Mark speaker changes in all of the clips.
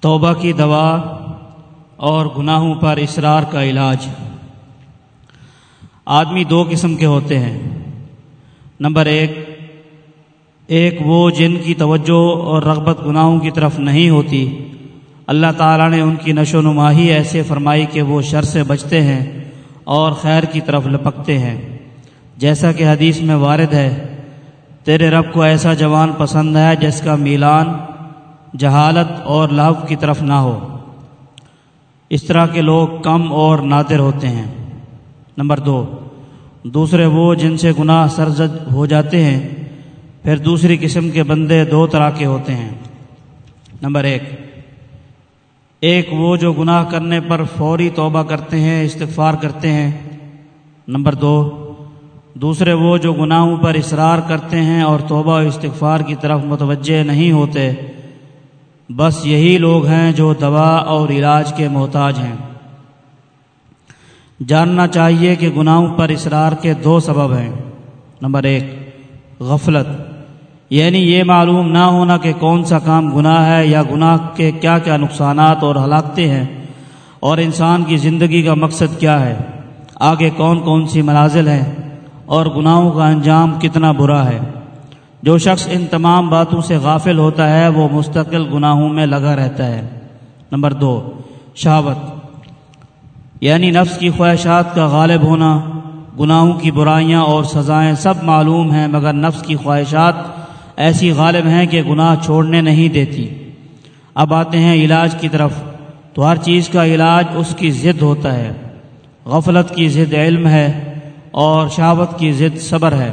Speaker 1: توبہ کی دوا اور گناہوں پر اصرار کا علاج۔ آدمی دو قسم کے ہوتے ہیں۔ نمبر ایک ایک وہ جن کی توجہ اور رغبت گناہوں کی طرف نہیں ہوتی۔ اللہ تعالیٰ نے ان کی نشو و نما ہی ایسے فرمائی کہ وہ شر سے بچتے ہیں اور خیر کی طرف لپکتے ہیں۔ جیسا کہ حدیث میں وارد ہے، تیرے رب کو ایسا جوان پسند ہے جس کا میلان جہالت اور لہو کی طرف نہ ہو۔ اس طرح کے لوگ کم اور نادر ہوتے ہیں۔ نمبر دو، دوسرے وہ جن سے گناہ سرزد ہو جاتے ہیں، پھر دوسری قسم کے بندے دو طرح کے ہوتے ہیں۔ نمبر ایک ایک وہ جو گناہ کرنے پر فوری توبہ کرتے ہیں، استغفار کرتے ہیں۔ نمبر دو، دوسرے وہ جو گناہوں پر اصرار کرتے ہیں اور توبہ و استغفار کی طرف متوجہ نہیں ہوتے۔ بس یہی لوگ ہیں جو دوا اور علاج کے محتاج ہیں۔ جاننا چاہیے کہ گناہوں پر اصرار کے دو سبب ہیں۔ نمبر ایک، غفلت۔ یعنی یہ معلوم نہ ہونا کہ کون سا کام گناہ ہے یا گناہ کے کیا کیا نقصانات اور ہلاکتے ہیں اور انسان کی زندگی کا مقصد کیا ہے۔ آگے کون کون سی منازل ہیں اور گناہوں کا انجام کتنا برا ہے۔ جو شخص ان تمام باتوں سے غافل ہوتا ہے، وہ مستقل گناہوں میں لگا رہتا ہے۔ نمبر دو، شہوت۔ یعنی نفس کی خواہشات کا غالب ہونا، گناہوں کی برائیاں اور سزائیں سب معلوم ہیں، مگر نفس کی خواہشات ایسی غالب ہیں کہ گناہ چھوڑنے نہیں دیتی۔ اب آتے ہیں علاج کی طرف۔ تو ہر چیز کا علاج اس کی ضد ہوتا ہے۔ غفلت کی ضد علم ہے اور شہوت کی ضد صبر ہے۔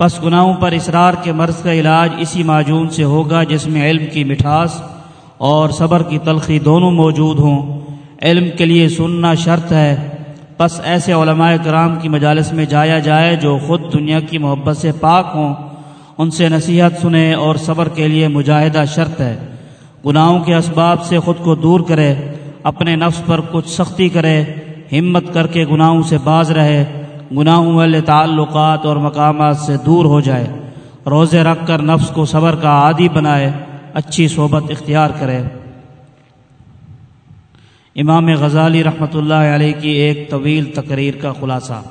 Speaker 1: پس گناہوں پر اصرار کے مرض کا علاج اسی معجون سے ہوگا جس میں علم کی مٹھاس اور صبر کی تلخی دونوں موجود ہوں۔ علم کے لیے سننا شرط ہے۔ پس ایسے علماء کرام کی مجالس میں جایا جائے جو خود دنیا کی محبت سے پاک ہوں۔ ان سے نصیحت سنیں اور صبر کے لیے مجاہدہ شرط ہے۔ گناہوں کے اسباب سے خود کو دور کرے، اپنے نفس پر کچھ سختی کرے، ہمت کر کے گناہوں سے باز رہے۔ گناہوں والے تعلقات اور مقامات سے دور ہو جائے، روزے رکھ کر نفس کو صبر کا عادی بنائے، اچھی صحبت اختیار کرے۔ امام غزالی رحمۃ اللہ علیہ کی ایک طویل تقریر کا خلاصہ۔